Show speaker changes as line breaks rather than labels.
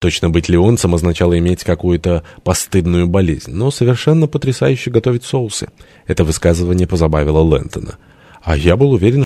Точно быть леонцем означало иметь какую-то постыдную болезнь, но совершенно потрясающе готовить соусы. Это высказывание позабавило Лэнтона. А я был уверен,